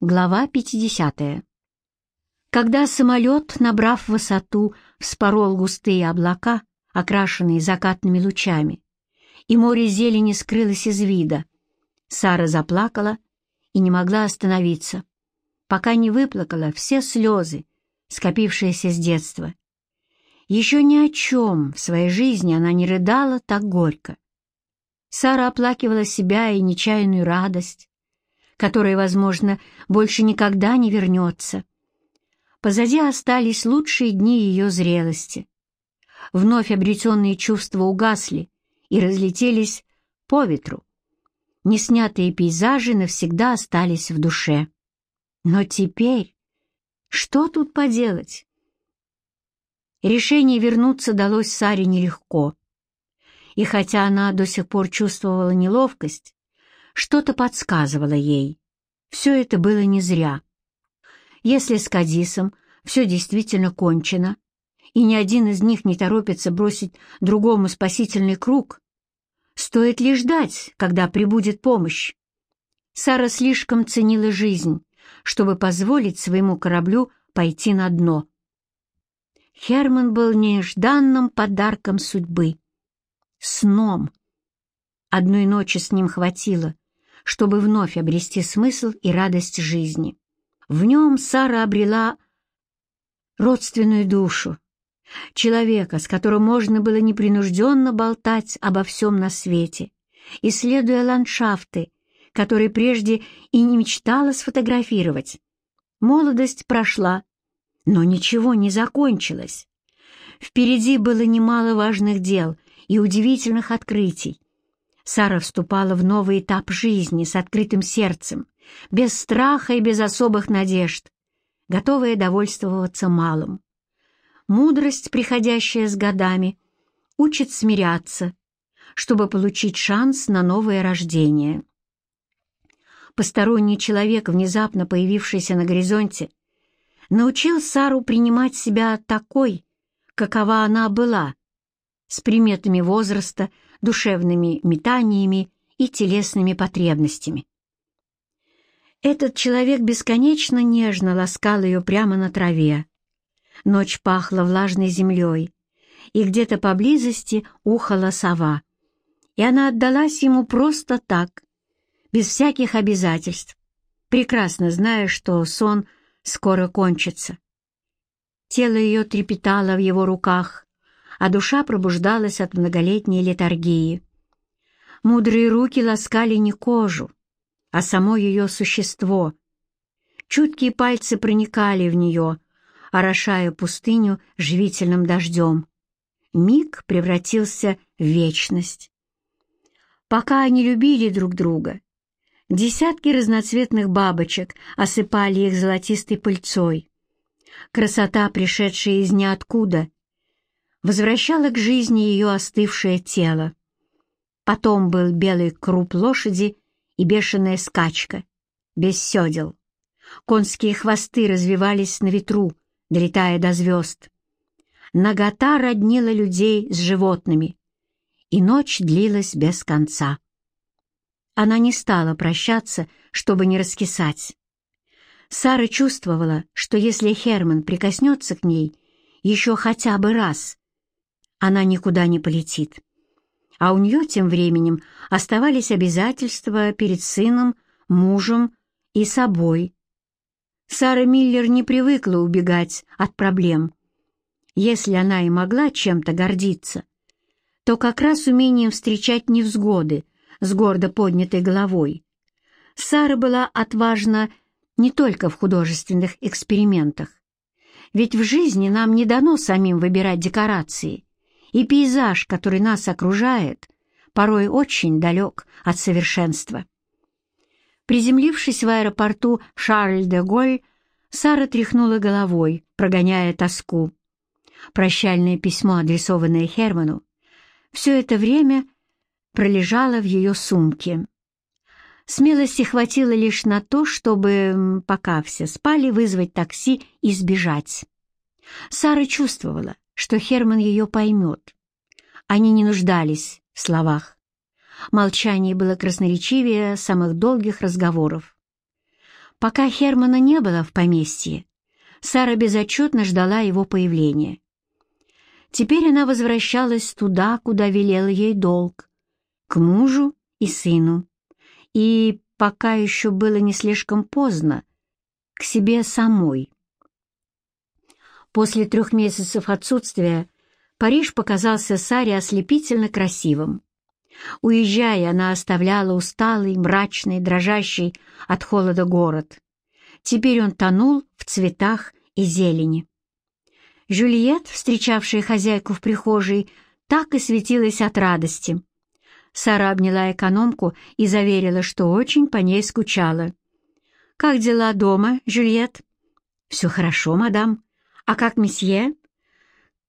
Глава 50. Когда самолет, набрав высоту, вспорол густые облака, окрашенные закатными лучами, и море зелени скрылось из вида, Сара заплакала и не могла остановиться, пока не выплакала все слезы, скопившиеся с детства. Еще ни о чем в своей жизни она не рыдала так горько. Сара оплакивала себя и нечаянную радость, которая, возможно, больше никогда не вернется. Позади остались лучшие дни ее зрелости. Вновь обретенные чувства угасли и разлетелись по ветру. Неснятые пейзажи навсегда остались в душе. Но теперь что тут поделать? Решение вернуться далось Саре нелегко. И хотя она до сих пор чувствовала неловкость, что-то подсказывало ей. Все это было не зря. Если с Кадисом все действительно кончено, и ни один из них не торопится бросить другому спасительный круг, стоит ли ждать, когда прибудет помощь? Сара слишком ценила жизнь, чтобы позволить своему кораблю пойти на дно. Херман был нежданным подарком судьбы, сном. Одной ночи с ним хватило, чтобы вновь обрести смысл и радость жизни. В нем Сара обрела родственную душу, человека, с которым можно было непринужденно болтать обо всем на свете, исследуя ландшафты, которые прежде и не мечтала сфотографировать. Молодость прошла, но ничего не закончилось. Впереди было немало важных дел и удивительных открытий, Сара вступала в новый этап жизни с открытым сердцем, без страха и без особых надежд, готовая довольствоваться малым. Мудрость, приходящая с годами, учит смиряться, чтобы получить шанс на новое рождение. Посторонний человек, внезапно появившийся на горизонте, научил Сару принимать себя такой, какова она была, с приметами возраста, душевными метаниями и телесными потребностями. Этот человек бесконечно нежно ласкал ее прямо на траве. Ночь пахла влажной землей, и где-то поблизости ухала сова. И она отдалась ему просто так, без всяких обязательств, прекрасно зная, что сон скоро кончится. Тело ее трепетало в его руках, а душа пробуждалась от многолетней летаргии. Мудрые руки ласкали не кожу, а само ее существо. Чуткие пальцы проникали в нее, орошая пустыню живительным дождем. Миг превратился в вечность. Пока они любили друг друга, десятки разноцветных бабочек осыпали их золотистой пыльцой. Красота, пришедшая из ниоткуда, возвращала к жизни ее остывшее тело. Потом был белый круп лошади и бешеная скачка, без седел. Конские хвосты развивались на ветру, долетая до звезд. Нагота роднила людей с животными, и ночь длилась без конца. Она не стала прощаться, чтобы не раскисать. Сара чувствовала, что если Херман прикоснется к ней еще хотя бы раз, она никуда не полетит. А у нее тем временем оставались обязательства перед сыном, мужем и собой. Сара Миллер не привыкла убегать от проблем. Если она и могла чем-то гордиться, то как раз умением встречать невзгоды с гордо поднятой головой. Сара была отважна не только в художественных экспериментах. Ведь в жизни нам не дано самим выбирать декорации, и пейзаж, который нас окружает, порой очень далек от совершенства. Приземлившись в аэропорту Шарль-де-Голь, Сара тряхнула головой, прогоняя тоску. Прощальное письмо, адресованное Херману, все это время пролежало в ее сумке. Смелости хватило лишь на то, чтобы, пока все спали, вызвать такси и сбежать. Сара чувствовала, что Херман ее поймет. Они не нуждались в словах. Молчание было красноречивее самых долгих разговоров. Пока Хермана не было в поместье, Сара безотчетно ждала его появления. Теперь она возвращалась туда, куда велел ей долг, к мужу и сыну. И, пока еще было не слишком поздно, к себе самой. После трех месяцев отсутствия Париж показался Саре ослепительно красивым. Уезжая, она оставляла усталый, мрачный, дрожащий от холода город. Теперь он тонул в цветах и зелени. Жюльет, встречавшая хозяйку в прихожей, так и светилась от радости. Сара обняла экономку и заверила, что очень по ней скучала. «Как дела дома, Жюльет?» «Все хорошо, мадам. А как месье?»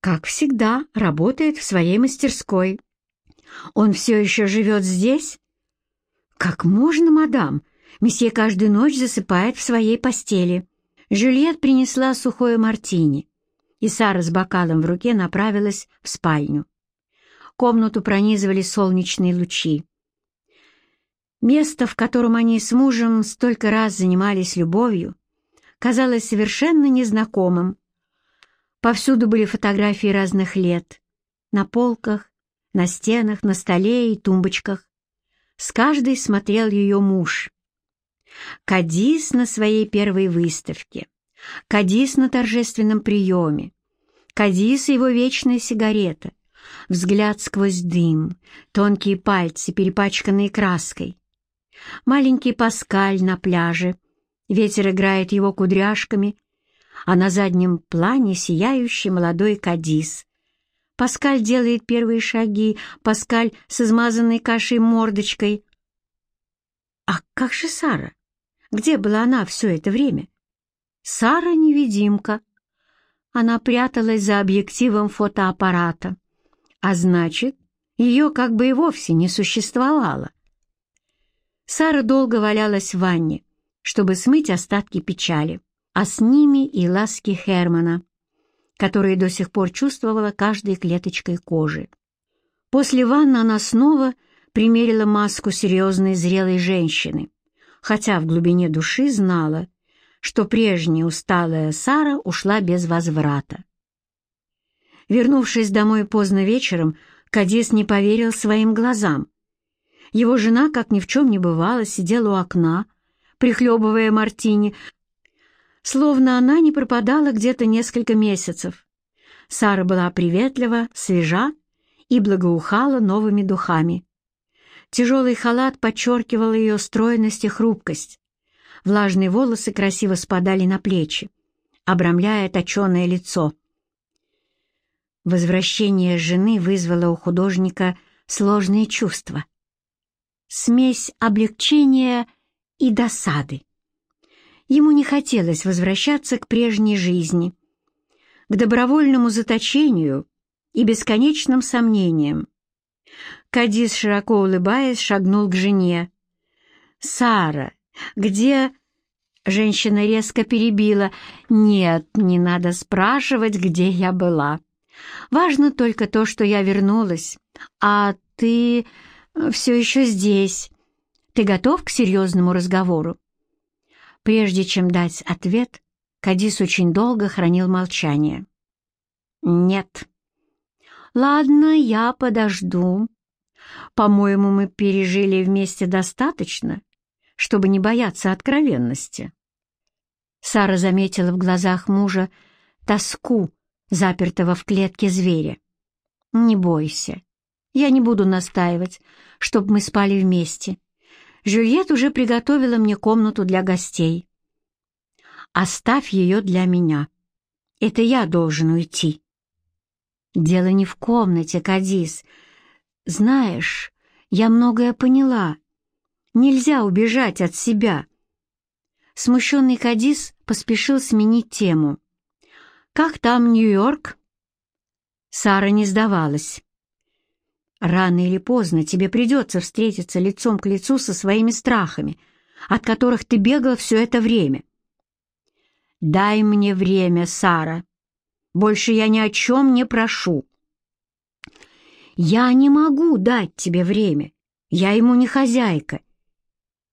«Как всегда, работает в своей мастерской». «Он все еще живет здесь?» «Как можно, мадам? Месье каждую ночь засыпает в своей постели». Жюльет принесла сухое мартини, и Сара с бокалом в руке направилась в спальню. Комнату пронизывали солнечные лучи. Место, в котором они с мужем столько раз занимались любовью, казалось совершенно незнакомым. Повсюду были фотографии разных лет. На полках, на стенах, на столе и тумбочках. С каждой смотрел ее муж. Кадис на своей первой выставке, Кадис на торжественном приеме, Кадис и его вечная сигарета, взгляд сквозь дым, тонкие пальцы, перепачканные краской. Маленький Паскаль на пляже, ветер играет его кудряшками, а на заднем плане сияющий молодой Кадис. Паскаль делает первые шаги, Паскаль с измазанной кашей мордочкой. А как же Сара? Где была она все это время? Сара-невидимка. Она пряталась за объективом фотоаппарата, а значит, ее как бы и вовсе не существовало. Сара долго валялась в ванне, чтобы смыть остатки печали, а с ними и ласки Хермана, которые до сих пор чувствовала каждой клеточкой кожи. После ванны она снова примерила маску серьезной зрелой женщины, хотя в глубине души знала, что прежняя усталая Сара ушла без возврата. Вернувшись домой поздно вечером, Кадис не поверил своим глазам. Его жена, как ни в чем не бывало, сидела у окна, прихлебывая мартини, словно она не пропадала где-то несколько месяцев. Сара была приветлива, свежа и благоухала новыми духами. Тяжелый халат подчеркивал ее стройность и хрупкость. Влажные волосы красиво спадали на плечи, обрамляя точеное лицо. Возвращение жены вызвало у художника сложные чувства. Смесь облегчения и досады. Ему не хотелось возвращаться к прежней жизни, к добровольному заточению и бесконечным сомнениям. Кадис, широко улыбаясь, шагнул к жене. «Сара, где...» Женщина резко перебила. «Нет, не надо спрашивать, где я была. Важно только то, что я вернулась. А ты все еще здесь. Ты готов к серьезному разговору?» Прежде чем дать ответ, Кадис очень долго хранил молчание. «Нет». «Ладно, я подожду. По-моему, мы пережили вместе достаточно, чтобы не бояться откровенности». Сара заметила в глазах мужа тоску, запертого в клетке зверя. «Не бойся. Я не буду настаивать, чтобы мы спали вместе. Жюльет уже приготовила мне комнату для гостей. Оставь ее для меня. Это я должен уйти». «Дело не в комнате, Кадис. Знаешь, я многое поняла. Нельзя убежать от себя». Смущенный Кадис поспешил сменить тему. «Как там Нью-Йорк?» Сара не сдавалась. «Рано или поздно тебе придется встретиться лицом к лицу со своими страхами, от которых ты бегал все это время». «Дай мне время, Сара. Больше я ни о чем не прошу». «Я не могу дать тебе время. Я ему не хозяйка.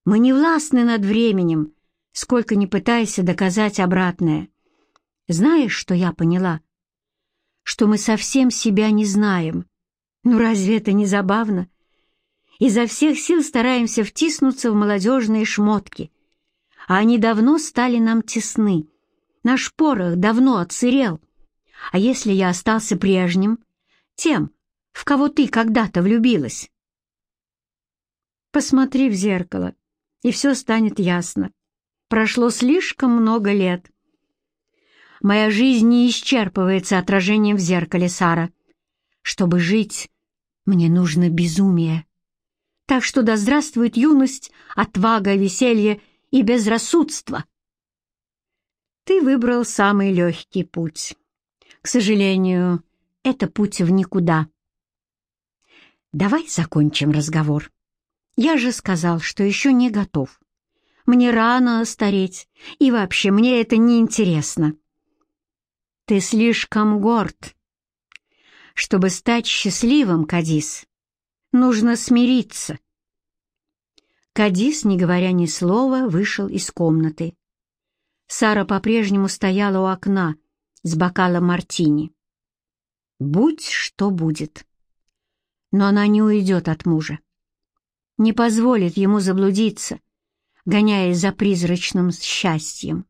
Мы не властны над временем, сколько ни пытайся доказать обратное. Знаешь, что я поняла? Что мы совсем себя не знаем. Ну разве это не забавно? Изо всех сил стараемся втиснуться в молодежные шмотки, а они давно стали нам тесны. Наш порох давно отсырел. А если я остался прежним, тем, в кого ты когда-то влюбилась? Посмотри в зеркало, и все станет ясно. Прошло слишком много лет. Моя жизнь не исчерпывается отражением в зеркале, Сара. Чтобы жить, мне нужно безумие. Так что да здравствует юность, отвага, веселье и безрассудство. Ты выбрал самый легкий путь. К сожалению, это путь в никуда. Давай закончим разговор. Я же сказал, что еще не готов. Мне рано стареть, и вообще мне это не интересно. Ты слишком горд. Чтобы стать счастливым, Кадис, нужно смириться. Кадис, не говоря ни слова, вышел из комнаты. Сара по-прежнему стояла у окна с бокалом мартини. Будь что будет. Но она не уйдет от мужа. Не позволит ему заблудиться, гоняясь за призрачным счастьем.